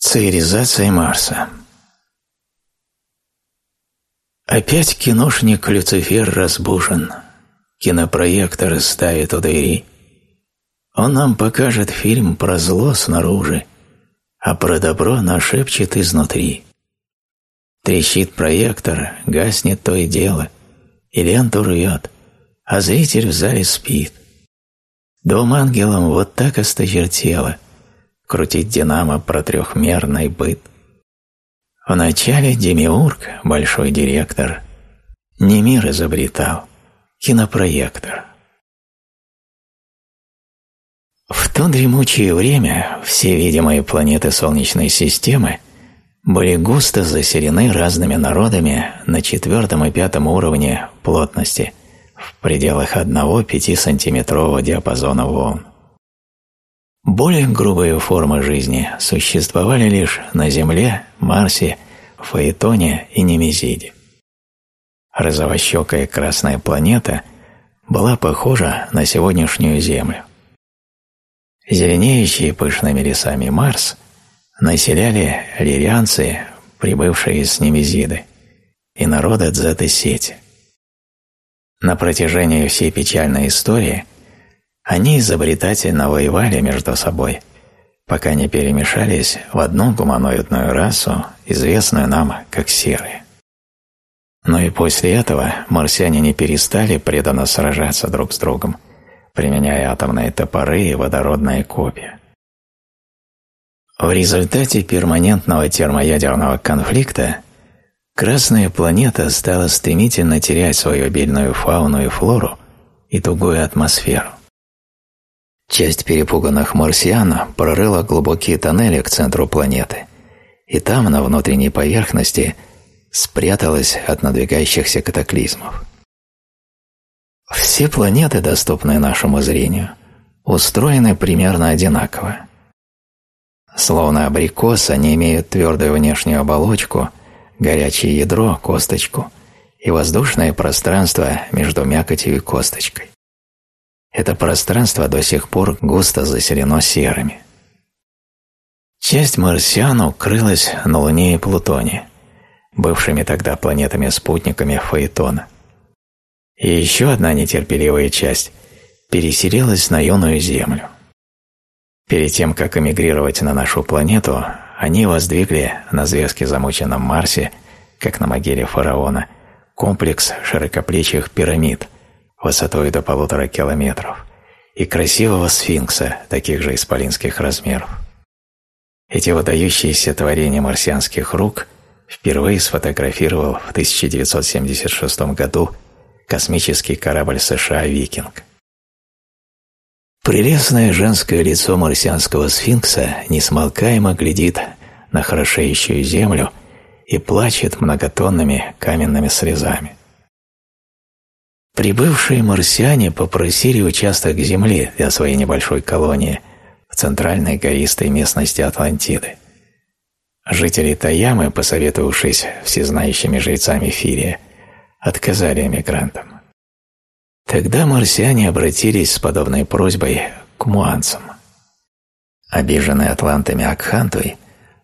Цивилизация Марса Опять киношник Люцифер разбужен, кинопроектор ставит у двери. Он нам покажет фильм про зло снаружи, а про добро нашепчет изнутри. Трещит проектор, гаснет то и дело, и ленту рвет, а зритель в зале спит. Двум ангелам вот так осточертело крутить динамо про трехмерный быт. Вначале Демиург, большой директор, не мир изобретал, кинопроектор. В то дремучее время все видимые планеты Солнечной системы были густо заселены разными народами на четвертом и пятом уровне плотности в пределах 1-5 сантиметрового диапазона волн. Более грубые формы жизни существовали лишь на Земле, Марсе, Фаэтоне и Немезиде. Розовощекая красная планета была похожа на сегодняшнюю Землю. Зеленеющие пышными лесами Марс населяли лирианцы, прибывшие из Немезиды, и народы Дзеты-Сети. На протяжении всей печальной истории они изобретательно воевали между собой, пока не перемешались в одну гуманоидную расу, известную нам как серые. Но и после этого марсиане не перестали преданно сражаться друг с другом, применяя атомные топоры и водородные копья. В результате перманентного термоядерного конфликта Красная планета стала стремительно терять свою обильную фауну и флору и тугую атмосферу. Часть перепуганных марсиан прорыла глубокие тоннели к центру планеты, и там, на внутренней поверхности, спряталась от надвигающихся катаклизмов. Все планеты, доступные нашему зрению, устроены примерно одинаково. Словно абрикос, они имеют твердую внешнюю оболочку – горячее ядро, косточку и воздушное пространство между мякотью и косточкой. Это пространство до сих пор густо заселено серыми. Часть марсиан укрылась на Луне и Плутоне, бывшими тогда планетами-спутниками Фаэтона. И еще одна нетерпеливая часть переселилась на юную Землю. Перед тем, как эмигрировать на нашу планету, они воздвигли на зверски замученном Марсе, как на могиле фараона, комплекс широкоплечих пирамид высотой до полутора километров и красивого сфинкса таких же исполинских размеров. Эти выдающиеся творения марсианских рук впервые сфотографировал в 1976 году космический корабль США «Викинг». Прелестное женское лицо марсианского сфинкса несмолкаемо глядит на хорошеющую землю и плачет многотонными каменными слезами. Прибывшие марсиане попросили участок земли для своей небольшой колонии в центральной гористой местности Атлантиды. Жители Таямы, посоветовавшись всезнающими жрецами Фирия, отказали эмигрантам. Тогда марсиане обратились с подобной просьбой к муанцам. Обиженный атлантами Акхантуй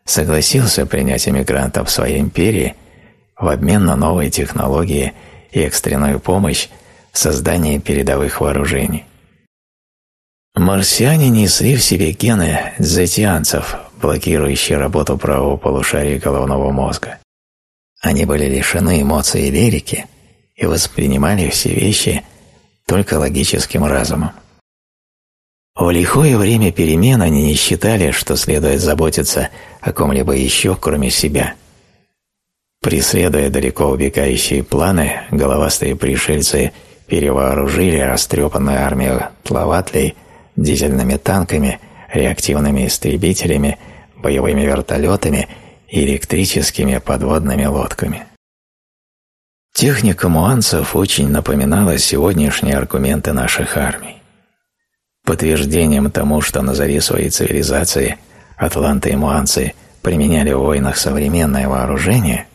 согласился принять эмигрантов в своей империи в обмен на новые технологии и экстренную помощь в создании передовых вооружений. Марсиане несли в себе гены дзетианцев, блокирующие работу правого полушария головного мозга. Они были лишены эмоций и лирики и воспринимали все вещи – только логическим разумом. В лихое время перемен они не считали, что следует заботиться о ком-либо еще, кроме себя. Преследуя далеко убегающие планы, головастые пришельцы перевооружили растрепанную армию тловатлей дизельными танками, реактивными истребителями, боевыми вертолетами и электрическими подводными лодками. Техника муанцев очень напоминала сегодняшние аргументы наших армий. Подтверждением тому, что на заре своей цивилизации атланты и муанцы применяли в войнах современное вооружение,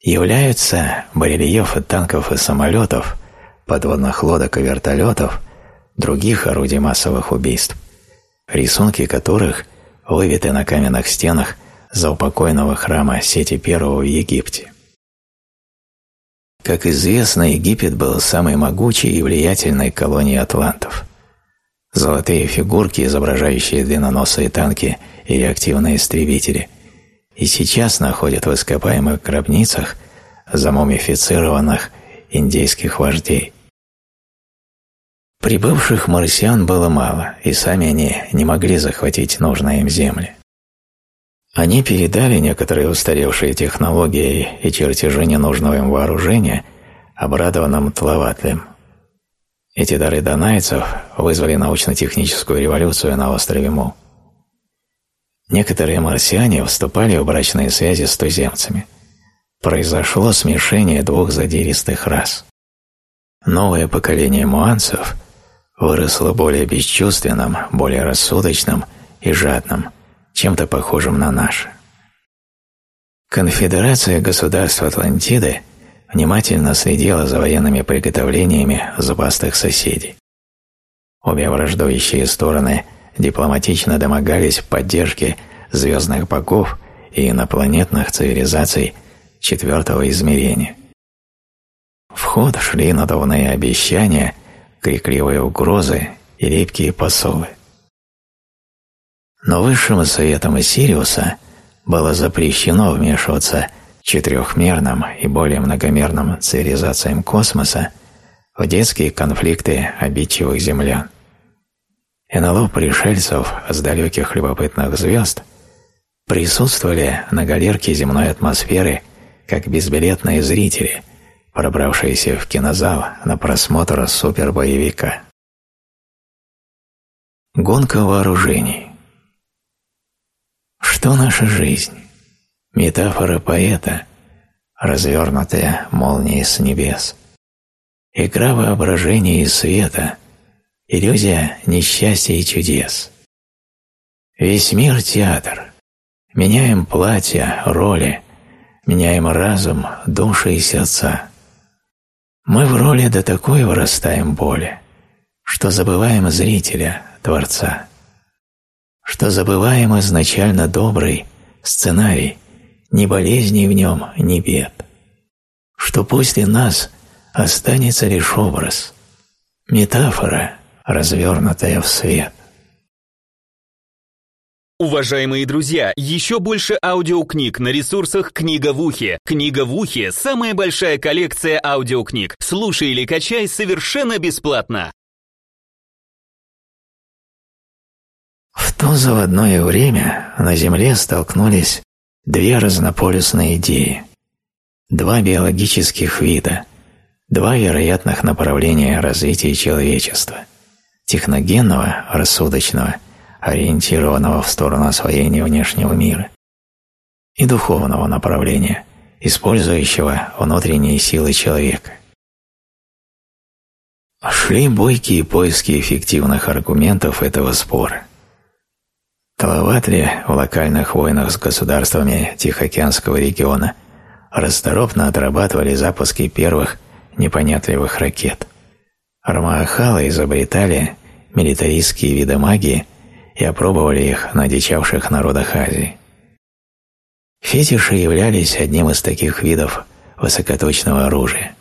являются барельефы танков и самолетов, подводных лодок и вертолетов, других орудий массовых убийств, рисунки которых вывиты на каменных стенах заупокойного храма Сети I в Египте. Как известно, Египет был самой могучей и влиятельной колонией атлантов. Золотые фигурки, изображающие длинноносые танки и реактивные истребители, и сейчас находят в ископаемых гробницах замумифицированных индейских вождей. Прибывших марсиан было мало, и сами они не могли захватить нужные им земли. Они передали некоторые устаревшие технологии и чертежи ненужного им вооружения обрадованным тловатлям. Эти дары донайцев вызвали научно-техническую революцию на острове Му. Некоторые марсиане вступали в брачные связи с туземцами. Произошло смешение двух задиристых рас. Новое поколение муанцев выросло более бесчувственным, более рассудочным и жадным – чем-то похожим на наше. Конфедерация государств Атлантиды внимательно следила за военными приготовлениями зубастых соседей. Обе враждующие стороны дипломатично домогались поддержки звездных богов и инопланетных цивилизаций четвертого измерения. В ход шли надувные обещания, крикливые угрозы и липкие посолы. Но высшим советом Сириуса было запрещено вмешиваться четырехмерным и более многомерным цивилизациям космоса в детские конфликты обидчивых землян. НЛО пришельцев с далеких любопытных звезд присутствовали на галерке земной атмосферы как безбилетные зрители, пробравшиеся в кинозал на просмотр супербоевика. Гонка вооружений что наша жизнь? Метафора поэта, развернутая молнией с небес. Игра воображения и света, иллюзия несчастья и чудес. Весь мир – театр. Меняем платья, роли, меняем разум, души и сердца. Мы в роли до такой вырастаем боли, что забываем зрителя, Творца что забываем изначально добрый сценарий, ни болезней в нем, ни бед, что после нас останется лишь образ, метафора, развернутая в свет. Уважаемые друзья, еще больше аудиокниг на ресурсах «Книга в ухе». «Книга в ухе» — самая большая коллекция аудиокниг. Слушай или качай совершенно бесплатно. В то заводное время на Земле столкнулись две разнополюсные идеи, два биологических вида, два вероятных направления развития человечества – техногенного, рассудочного, ориентированного в сторону освоения внешнего мира, и духовного направления, использующего внутренние силы человека. Шли бойкие поиски эффективных аргументов этого спора – Талаватли в локальных войнах с государствами Тихоокеанского региона расторопно отрабатывали запуски первых непонятливых ракет. Армаахалы изобретали милитаристские виды магии и опробовали их на дичавших народах Азии. Фетиши являлись одним из таких видов высокоточного оружия.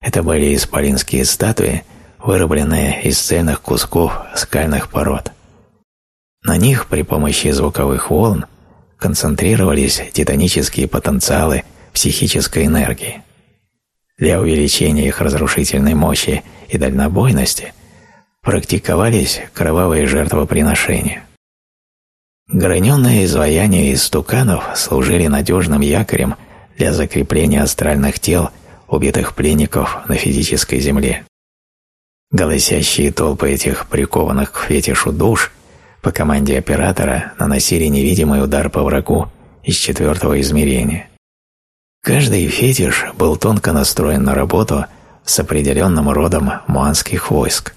Это были исполинские статуи, вырубленные из цельных кусков скальных пород – на них при помощи звуковых волн концентрировались титанические потенциалы психической энергии. Для увеличения их разрушительной мощи и дальнобойности практиковались кровавые жертвоприношения. Граненные изваяния из стуканов служили надежным якорем для закрепления астральных тел убитых пленников на физической земле. Голосящие толпы этих прикованных к фетишу душ – по команде оператора наносили невидимый удар по врагу из четвертого измерения. Каждый фетиш был тонко настроен на работу с определенным родом муанских войск.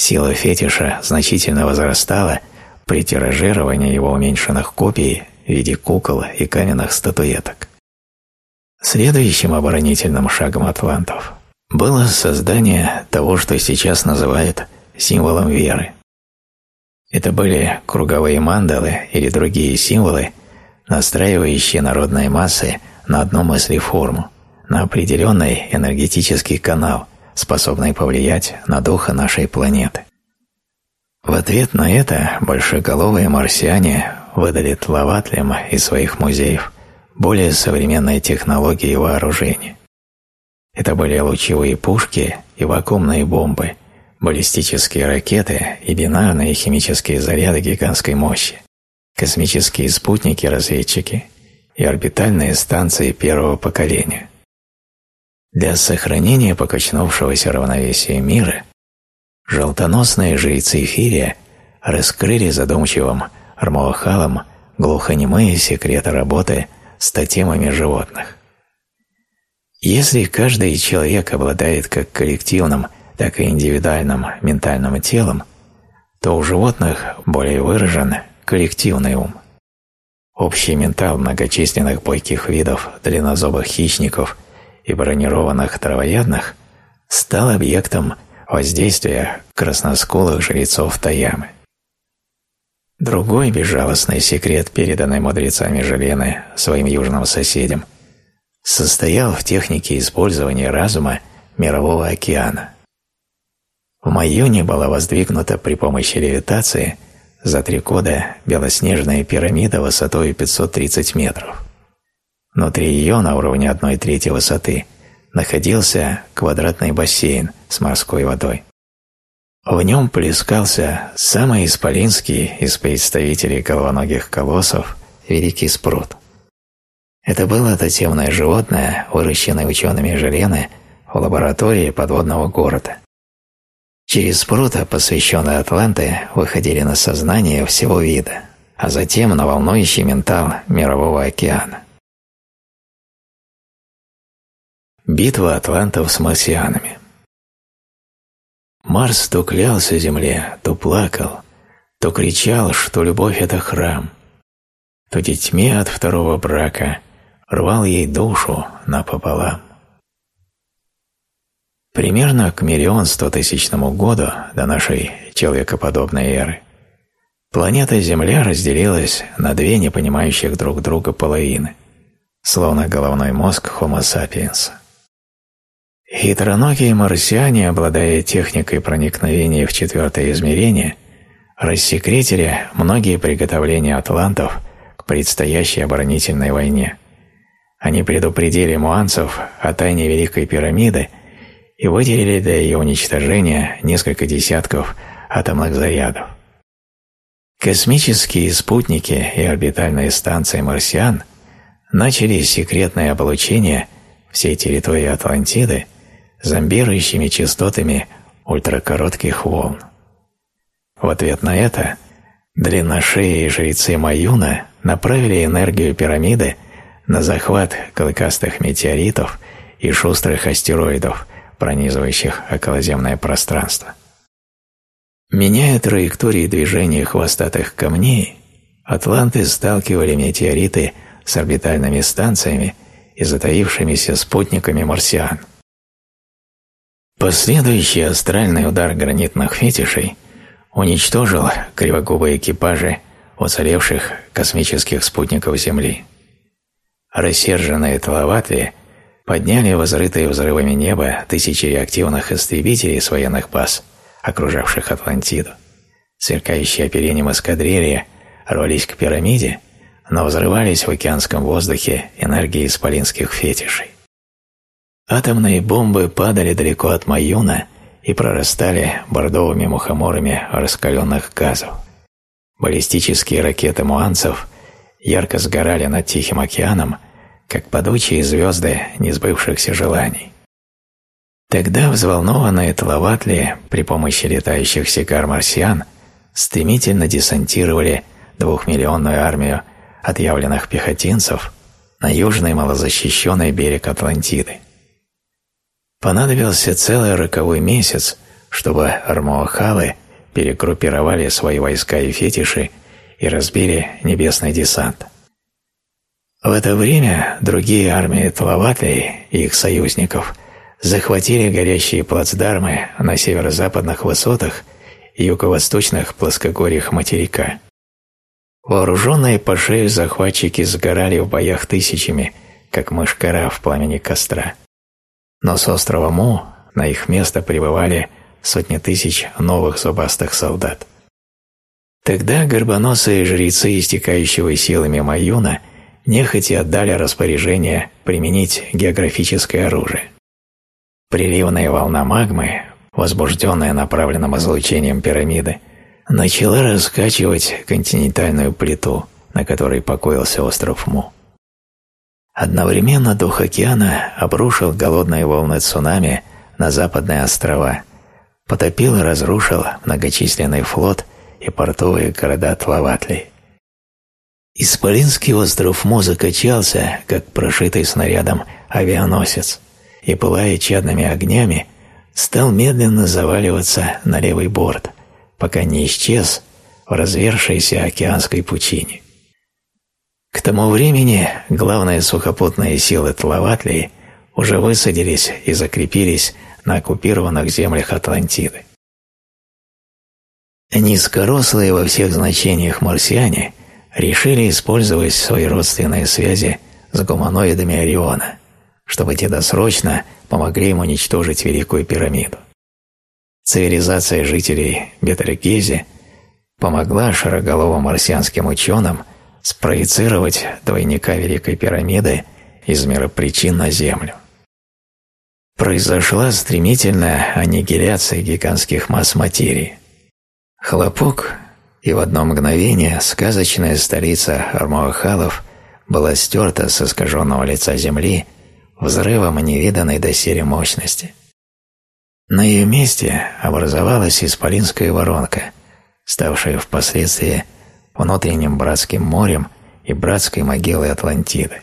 Сила фетиша значительно возрастала при тиражировании его уменьшенных копий в виде кукол и каменных статуэток. Следующим оборонительным шагом атлантов было создание того, что сейчас называют символом веры – это были круговые мандалы или другие символы, настраивающие народные массы на одну мыслеформу, на определенный энергетический канал, способный повлиять на духа нашей планеты. В ответ на это большеголовые марсиане выдали тловатлям из своих музеев более современные технологии вооружения. Это были лучевые пушки и вакуумные бомбы, баллистические ракеты и бинарные химические заряды гигантской мощи, космические спутники-разведчики и орбитальные станции первого поколения. Для сохранения покачнувшегося равновесия мира желтоносные жрецы Эфирия раскрыли задумчивым Армуахалом глухонемые секреты работы с тотемами животных. Если каждый человек обладает как коллективным, так и индивидуальным ментальным телом, то у животных более выражен коллективный ум. Общий ментал многочисленных бойких видов длиннозубых хищников – и бронированных травоядных стал объектом воздействия красноскулых жрецов Таямы. Другой безжалостный секрет, переданный мудрецами Желены своим южным соседям, состоял в технике использования разума Мирового океана. В Майоне была воздвигнута при помощи левитации за три года белоснежная пирамида высотой 530 метров. Внутри ее, на уровне одной трети высоты, находился квадратный бассейн с морской водой. В нем плескался самый исполинский из представителей головоногих колоссов Великий Спрут. Это было тотемное животное, выращенное учеными Желены в лаборатории подводного города. Через спрута, посвященные Атланты, выходили на сознание всего вида, а затем на волнующий ментал Мирового океана. Битва атлантов с марсианами. Марс то клялся земле, то плакал, то кричал, что любовь – это храм, то детьми от второго брака рвал ей душу напополам. Примерно к миллион сто тысячному году до нашей человекоподобной эры планета Земля разделилась на две непонимающих друг друга половины, словно головной мозг Homo sapiens. Хитроногие марсиане, обладая техникой проникновения в четвертое измерение, рассекретили многие приготовления атлантов к предстоящей оборонительной войне. Они предупредили муанцев о тайне Великой пирамиды и выделили для ее уничтожения несколько десятков атомных зарядов. Космические спутники и орбитальные станции марсиан начали секретное облучение всей территории Атлантиды зомбирующими частотами ультракоротких волн. В ответ на это длинношеи жрецы Маюна направили энергию пирамиды на захват клыкастых метеоритов и шустрых астероидов, пронизывающих околоземное пространство. Меняя траектории движения хвостатых камней, атланты сталкивали метеориты с орбитальными станциями и затаившимися спутниками марсиан. Последующий астральный удар гранитных фетишей уничтожил кривогубые экипажи уцелевших космических спутников Земли. Рассерженные Талаватли подняли возрытые взрывами неба тысячи реактивных истребителей с военных баз, окружавших Атлантиду. Сверкающие оперением эскадрильи рвались к пирамиде, но взрывались в океанском воздухе энергией исполинских фетишей. Атомные бомбы падали далеко от Маюна и прорастали бордовыми мухоморами раскаленных газов. Баллистические ракеты муанцев ярко сгорали над Тихим океаном, как падучие звезды несбывшихся желаний. Тогда взволнованные Тлаватли при помощи летающих сигар марсиан стремительно десантировали двухмиллионную армию отъявленных пехотинцев на южный малозащищенный берег Атлантиды. Понадобился целый роковой месяц, чтобы армоахалы перегруппировали свои войска и фетиши и разбили небесный десант. В это время другие армии Тлаватлей и их союзников захватили горящие плацдармы на северо-западных высотах и юго-восточных плоскогорьях материка. Вооруженные по шею захватчики сгорали в боях тысячами, как мышкара в пламени костра. Но с острова Му на их место прибывали сотни тысяч новых зубастых солдат. Тогда горбоносые жрецы истекающего силами Маюна нехотя отдали распоряжение применить географическое оружие. Приливная волна магмы, возбужденная направленным излучением пирамиды, начала раскачивать континентальную плиту, на которой покоился остров Му. Одновременно дух океана обрушил голодные волны цунами на западные острова, потопил и разрушил многочисленный флот и портовые города Тлаватли. Исполинский остров Му закачался, как прошитый снарядом авианосец, и, пылая чадными огнями, стал медленно заваливаться на левый борт, пока не исчез в развершейся океанской пучине. К тому времени главные сухопутные силы Тлаватлии уже высадились и закрепились на оккупированных землях Атлантиды. Низкорослые во всех значениях марсиане решили использовать свои родственные связи с гуманоидами Ориона, чтобы те досрочно помогли им уничтожить Великую пирамиду. Цивилизация жителей Бетельгези помогла широголовым марсианским ученым спроецировать двойника Великой пирамиды из мира причин на Землю. Произошла стремительная аннигиляция гигантских масс материи. Хлопок, и в одно мгновение сказочная столица Армуахалов была стерта с искаженного лица Земли взрывом невиданной доселе мощности. На ее месте образовалась исполинская воронка, ставшая впоследствии внутренним братским морем и братской могилой Атлантиды.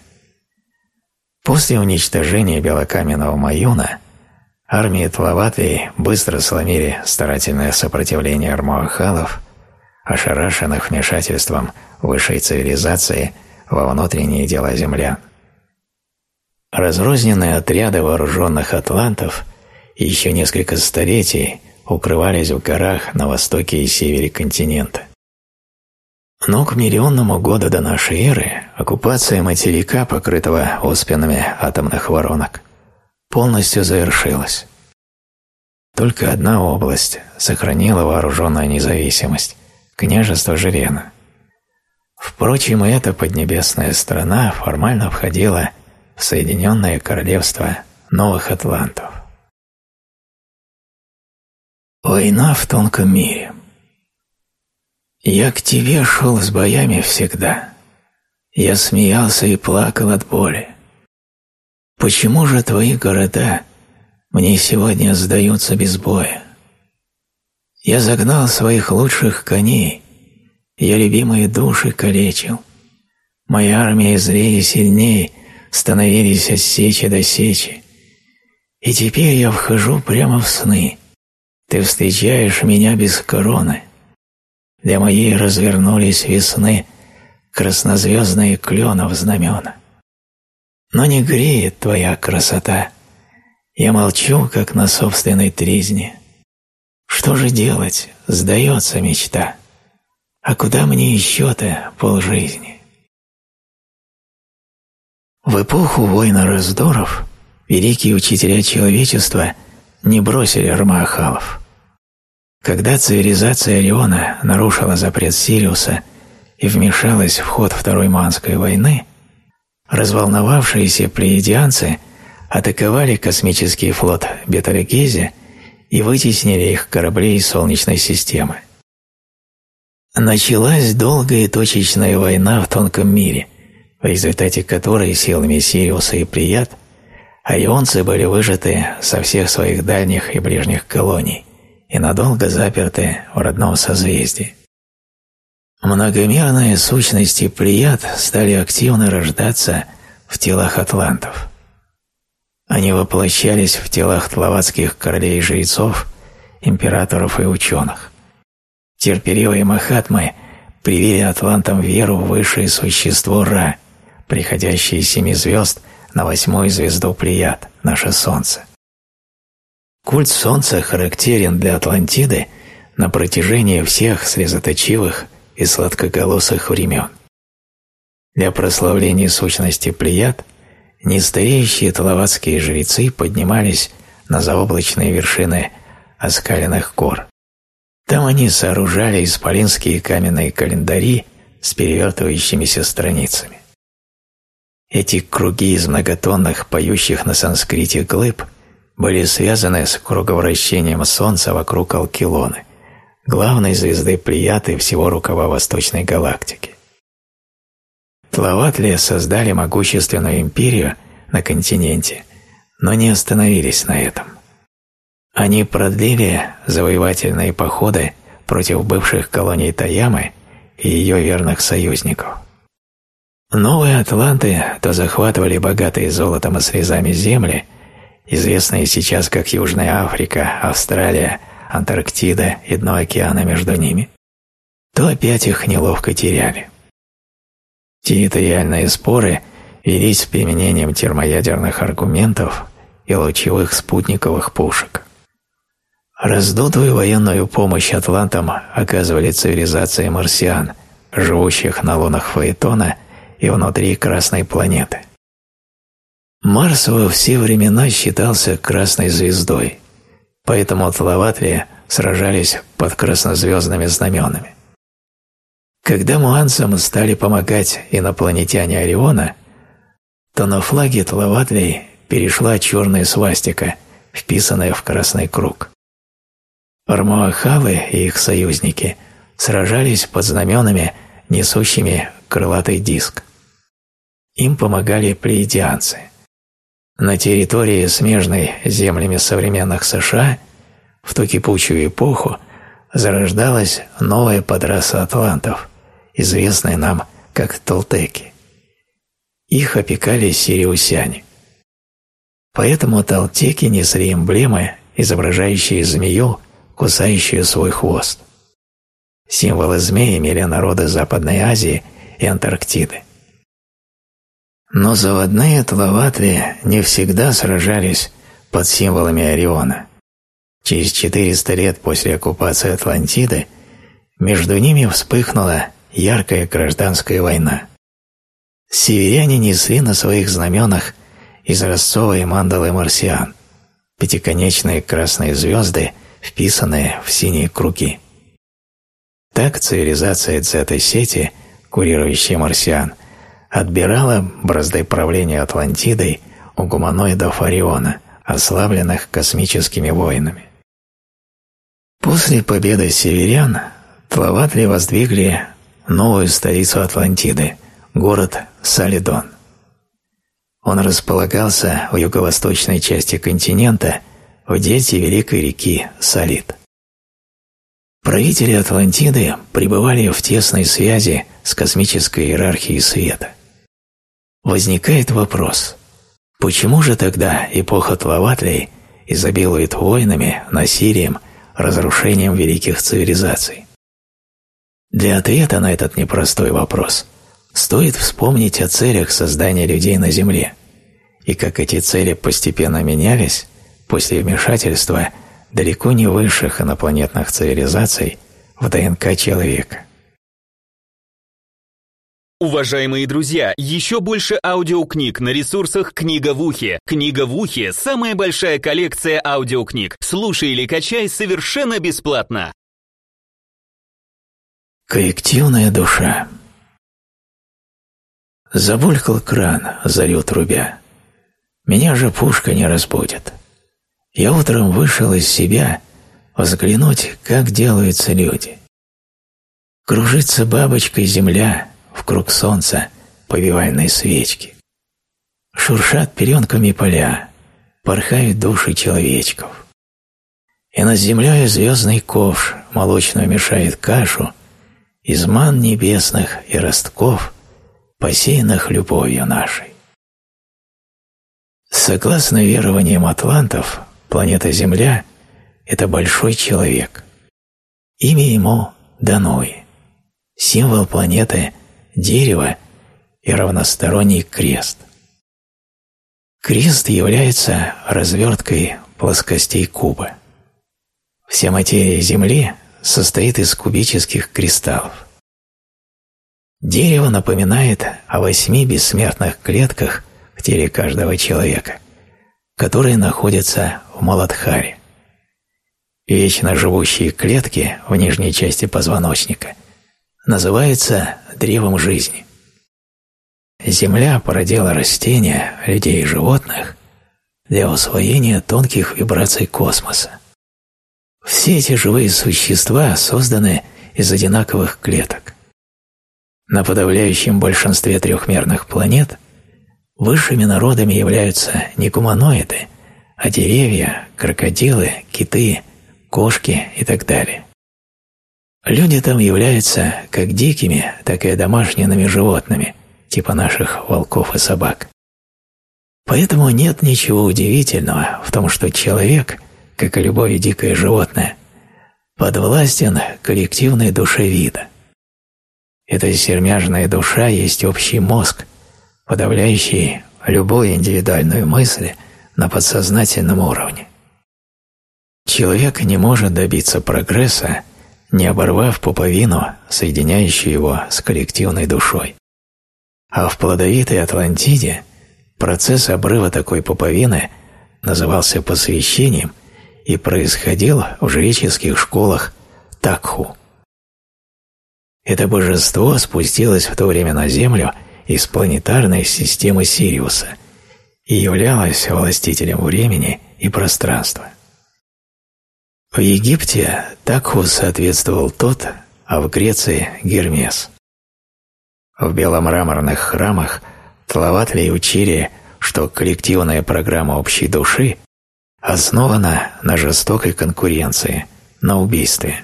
После уничтожения белокаменного Маюна армии Тлаватлии быстро сломили старательное сопротивление армуахалов, ошарашенных вмешательством высшей цивилизации во внутренние дела землян. Разрозненные отряды вооруженных атлантов еще несколько столетий укрывались в горах на востоке и севере континента. Но к миллионному году до нашей эры оккупация материка, покрытого оспинами атомных воронок, полностью завершилась. Только одна область сохранила вооруженную независимость – княжество Жирена. Впрочем, и эта поднебесная страна формально входила в Соединенное Королевство Новых Атлантов. Война в тонком мире – я к тебе шел с боями всегда. Я смеялся и плакал от боли. Почему же твои города мне сегодня сдаются без боя? Я загнал своих лучших коней, я любимые души калечил. Моя армия злее и сильнее становились от сечи до сечи. И теперь я вхожу прямо в сны. Ты встречаешь меня без короны для моей развернулись весны краснозвездные кленов знамена. Но не греет твоя красота, я молчу, как на собственной тризне. Что же делать, сдается мечта, а куда мне еще-то полжизни? В эпоху войны раздоров великие учителя человечества не бросили Армахалов – когда цивилизация Ориона нарушила запрет Сириуса и вмешалась в ход Второй Манской войны, разволновавшиеся плеядианцы атаковали космический флот Беталегези и вытеснили их корабли из Солнечной системы. Началась долгая точечная война в тонком мире, в результате которой силами Сириуса и Плеяд орионцы были выжаты со всех своих дальних и ближних колоний и надолго заперты в родном созвездии. Многомерные сущности Плеяд стали активно рождаться в телах атлантов. Они воплощались в телах тлаватских королей и жрецов, императоров и ученых. Терпеливые Махатмы привили атлантам веру в высшее существо Ра, приходящее из семи звезд на восьмую звезду Плеяд, наше Солнце. Культ Солнца характерен для Атлантиды на протяжении всех слезоточивых и сладкоголосых времен. Для прославления сущности Плеяд нестареющие талаватские жрецы поднимались на заоблачные вершины оскаленных гор. Там они сооружали исполинские каменные календари с перевертывающимися страницами. Эти круги из многотонных, поющих на санскрите глыб были связаны с круговращением Солнца вокруг Алкилоны, главной звезды Плеяды всего рукава Восточной галактики. Тлаватли создали могущественную империю на континенте, но не остановились на этом. Они продлили завоевательные походы против бывших колоний Таямы и ее верных союзников. Новые атланты то захватывали богатые золотом и срезами земли, известные сейчас как Южная Африка, Австралия, Антарктида и дно океана между ними, то опять их неловко теряли. Территориальные споры велись с применением термоядерных аргументов и лучевых спутниковых пушек. Раздутую военную помощь атлантам оказывали цивилизации марсиан, живущих на лунах Фаэтона и внутри Красной планеты. Марс во все времена считался красной звездой, поэтому Тлаватли сражались под краснозвездными знаменами. Когда муанцам стали помогать инопланетяне Ориона, то на флаге Тлаватлей перешла черная свастика, вписанная в красный круг. Армуахалы и их союзники сражались под знаменами, несущими крылатый диск. Им помогали плеядианцы. На территории, смежной с землями современных США, в ту кипучую эпоху зарождалась новая подраса атлантов, известная нам как толтеки. Их опекали сириусяне. Поэтому толтеки несли эмблемы, изображающие змею, кусающую свой хвост. Символы змеи имели народы Западной Азии и Антарктиды. Но заводные тлаватли не всегда сражались под символами Ориона. Через 400 лет после оккупации Атлантиды между ними вспыхнула яркая гражданская война. Северяне несли на своих знаменах изразцовые мандалы марсиан, пятиконечные красные звезды, вписанные в синие круги. Так цивилизация Дзета-сети, курирующая марсиан – отбирала бразды правления Атлантидой у гуманоидов Ориона, ослабленных космическими войнами. После победы северян Тлаватли воздвигли новую столицу Атлантиды, город Салидон. Он располагался в юго-восточной части континента в дельте великой реки Салид. Правители Атлантиды пребывали в тесной связи с космической иерархией света. Возникает вопрос, почему же тогда эпоха Тлаватлей изобилует войнами, насилием, разрушением великих цивилизаций? Для ответа на этот непростой вопрос стоит вспомнить о целях создания людей на Земле и как эти цели постепенно менялись после вмешательства далеко не высших инопланетных цивилизаций в ДНК человека. Уважаемые друзья, еще больше аудиокниг на ресурсах «Книга в ухе». «Книга в ухе» — самая большая коллекция аудиокниг. Слушай или качай совершенно бесплатно. Коллективная душа Забулькал кран, зарю трубя. Меня же пушка не разбудит. Я утром вышел из себя взглянуть, как делаются люди. Кружится бабочкой земля — в круг солнца повивальной свечки. Шуршат пеленками поля, порхают души человечков. И над землей звездный ковш молочную мешает кашу из ман небесных и ростков, посеянных любовью нашей. Согласно верованиям атлантов, планета Земля – это большой человек. Имя ему – Дануи. Символ планеты дерево и равносторонний крест. Крест является разверткой плоскостей куба. Вся материя Земли состоит из кубических кристаллов. Дерево напоминает о восьми бессмертных клетках в теле каждого человека, которые находятся в Маладхаре. Вечно живущие клетки в нижней части позвоночника называются древом жизни. Земля породила растения, людей и животных для усвоения тонких вибраций космоса. Все эти живые существа созданы из одинаковых клеток. На подавляющем большинстве трехмерных планет высшими народами являются не гуманоиды, а деревья, крокодилы, киты, кошки и так далее. Люди там являются как дикими, так и домашними животными, типа наших волков и собак. Поэтому нет ничего удивительного в том, что человек, как и любое дикое животное, подвластен коллективной душе вида. Эта сермяжная душа есть общий мозг, подавляющий любую индивидуальную мысль на подсознательном уровне. Человек не может добиться прогресса, не оборвав пуповину, соединяющую его с коллективной душой. А в плодовитой Атлантиде процесс обрыва такой пуповины назывался посвящением и происходил в жреческих школах Такху. Это божество спустилось в то время на Землю из планетарной системы Сириуса и являлось властителем времени и пространства. В Египте Такху соответствовал тот, а в Греции – Гермес. В беломраморных храмах тловатли учили, что коллективная программа общей души основана на жестокой конкуренции, на убийстве.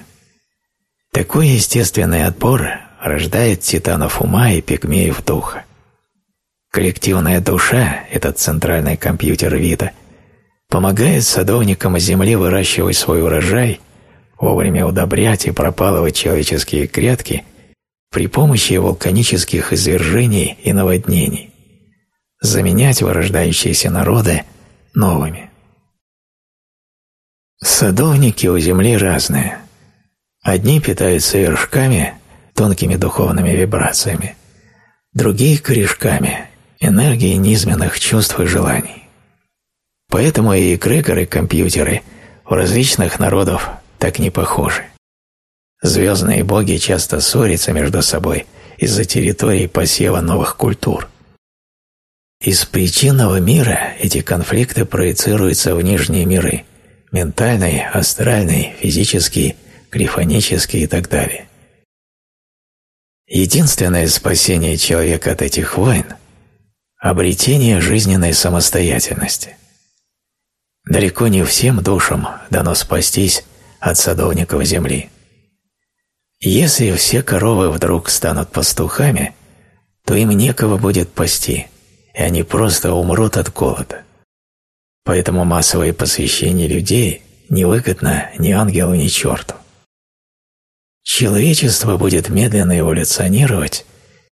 Такой естественный отбор рождает титанов ума и пигмеев духа. Коллективная душа, этот центральный компьютер вида, помогает садовникам земли выращивать свой урожай, вовремя удобрять и пропалывать человеческие клетки при помощи вулканических извержений и наводнений, заменять вырождающиеся народы новыми. Садовники у земли разные – Одни питаются вершками, тонкими духовными вибрациями, другие – корешками, энергией низменных чувств и желаний. Поэтому и эгрегоры компьютеры у различных народов так не похожи. Звездные боги часто ссорятся между собой из-за территории посева новых культур. Из причинного мира эти конфликты проецируются в нижние миры – ментальный, астральный, физический грифонический и так далее. Единственное спасение человека от этих войн – обретение жизненной самостоятельности. Далеко не всем душам дано спастись от садовников земли. Если все коровы вдруг станут пастухами, то им некого будет пасти, и они просто умрут от голода. Поэтому массовое посвящение людей невыгодно ни ангелу, ни черту. Человечество будет медленно эволюционировать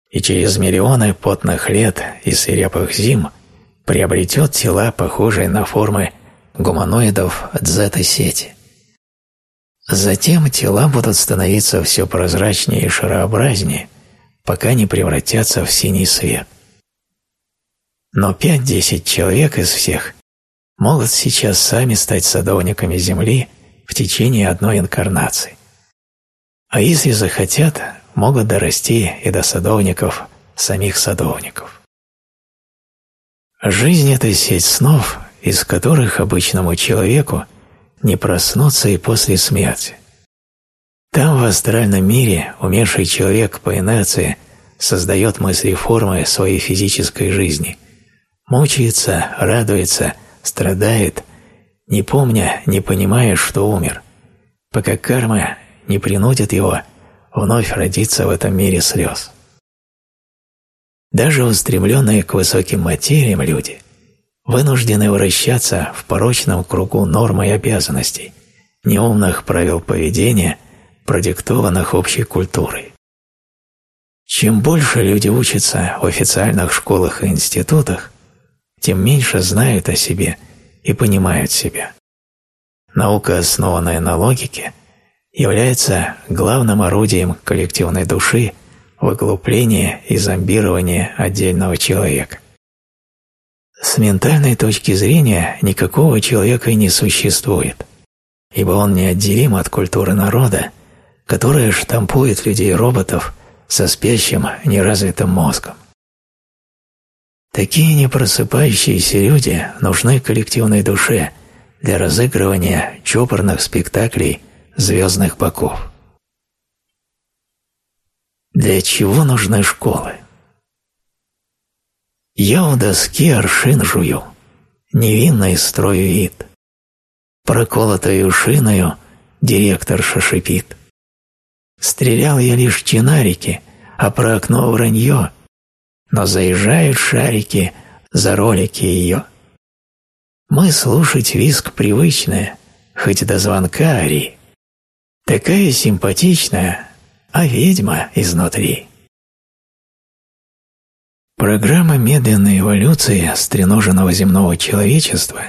и через миллионы потных лет и свирепых зим приобретет тела, похожие на формы гуманоидов дзета-сети. Затем тела будут становиться все прозрачнее и шарообразнее, пока не превратятся в синий свет. Но 5-10 человек из всех могут сейчас сами стать садовниками Земли в течение одной инкарнации. А если захотят, могут дорасти и до садовников, самих садовников. Жизнь – это сеть снов, из которых обычному человеку не проснуться и после смерти. Там, в астральном мире, умерший человек по инерции создает мысли формы своей физической жизни, мучается, радуется, страдает, не помня, не понимая, что умер, пока карма не принудит его вновь родиться в этом мире слез. Даже устремленные к высоким материям люди вынуждены вращаться в порочном кругу норм и обязанностей, неумных правил поведения, продиктованных общей культурой. Чем больше люди учатся в официальных школах и институтах, тем меньше знают о себе и понимают себя. Наука, основанная на логике – является главным орудием коллективной души выглупление и зомбирование отдельного человека. С ментальной точки зрения никакого человека и не существует, ибо он неотделим от культуры народа, которая штампует людей-роботов со спящим неразвитым мозгом. Такие непросыпающиеся люди нужны коллективной душе для разыгрывания чопорных спектаклей звездных боков. Для чего нужны школы? Я у доски аршин жую, невинный строю вид. Проколотою шиною директор шипит. Стрелял я лишь чинарики, а про окно вранье, но заезжают шарики за ролики ее. Мы слушать виск привычное, хоть до звонка ори. Такая симпатичная, а ведьма изнутри. Программа медленной эволюции стреноженного земного человечества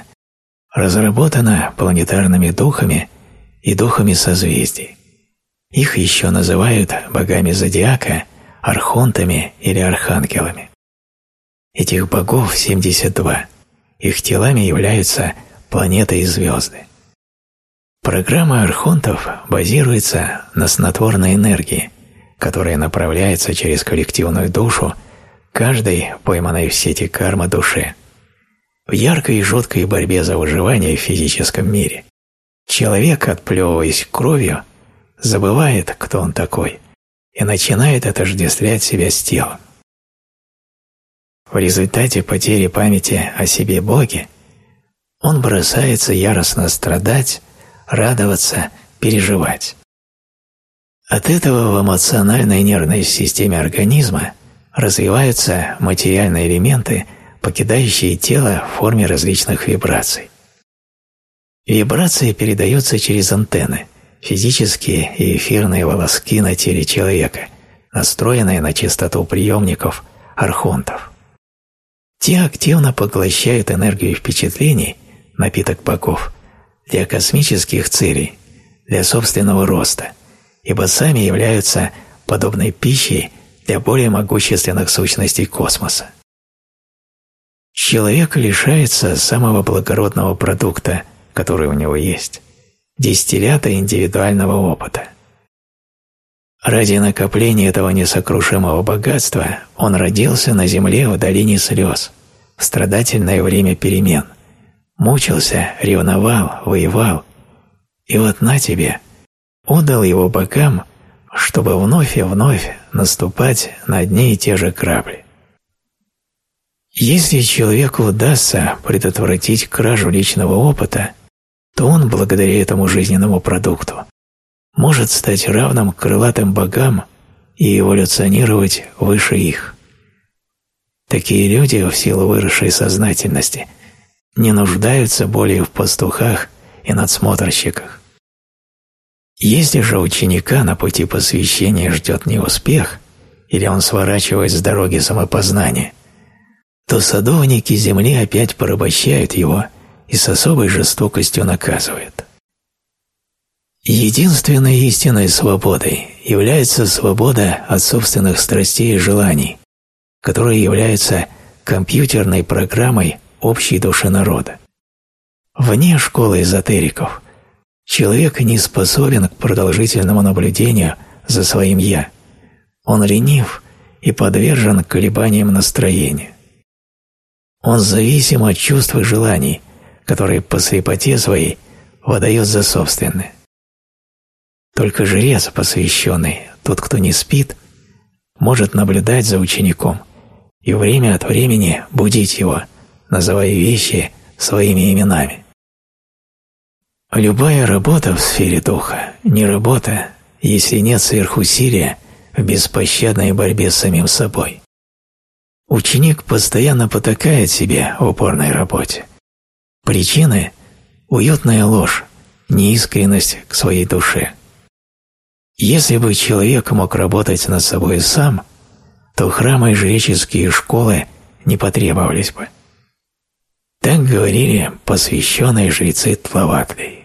разработана планетарными духами и духами созвездий. Их еще называют богами зодиака, архонтами или архангелами. Этих богов 72. Их телами являются планеты и звезды. Программа архонтов базируется на снотворной энергии, которая направляется через коллективную душу каждой пойманной в сети карма душе. В яркой и жуткой борьбе за выживание в физическом мире человек, отплевываясь кровью, забывает, кто он такой, и начинает отождествлять себя с телом. В результате потери памяти о себе Боге он бросается яростно страдать радоваться, переживать. От этого в эмоциональной нервной системе организма развиваются материальные элементы, покидающие тело в форме различных вибраций. Вибрации передаются через антенны, физические и эфирные волоски на теле человека, настроенные на частоту приемников архонтов. Те активно поглощают энергию впечатлений, напиток богов, для космических целей, для собственного роста, ибо сами являются подобной пищей для более могущественных сущностей космоса. Человек лишается самого благородного продукта, который у него есть – дистиллята индивидуального опыта. Ради накопления этого несокрушимого богатства он родился на земле в долине слез, в страдательное время перемен – мучился, ревновал, воевал, и вот на тебе, отдал его богам, чтобы вновь и вновь наступать на одни и те же грабли. Если человеку удастся предотвратить кражу личного опыта, то он, благодаря этому жизненному продукту, может стать равным крылатым богам и эволюционировать выше их. Такие люди в силу выросшей сознательности – не нуждаются более в пастухах и надсмотрщиках. Если же ученика на пути посвящения ждет неуспех, или он сворачивает с дороги самопознания, то садовники земли опять порабощают его и с особой жестокостью наказывают. Единственной истинной свободой является свобода от собственных страстей и желаний, которая является компьютерной программой общей души народа. Вне школы эзотериков человек не способен к продолжительному наблюдению за своим «я». Он ленив и подвержен колебаниям настроения. Он зависим от чувств и желаний, которые по слепоте своей выдает за собственные. Только жрец, посвященный, тот, кто не спит, может наблюдать за учеником и время от времени будить его, называя вещи своими именами. Любая работа в сфере духа не работа, если нет сверхусилия в беспощадной борьбе с самим собой. Ученик постоянно потакает себе в упорной работе. Причины – уютная ложь, неискренность к своей душе. Если бы человек мог работать над собой сам, то храмы и жреческие школы не потребовались бы. Так говорили посвященные жрецы Тлаватли.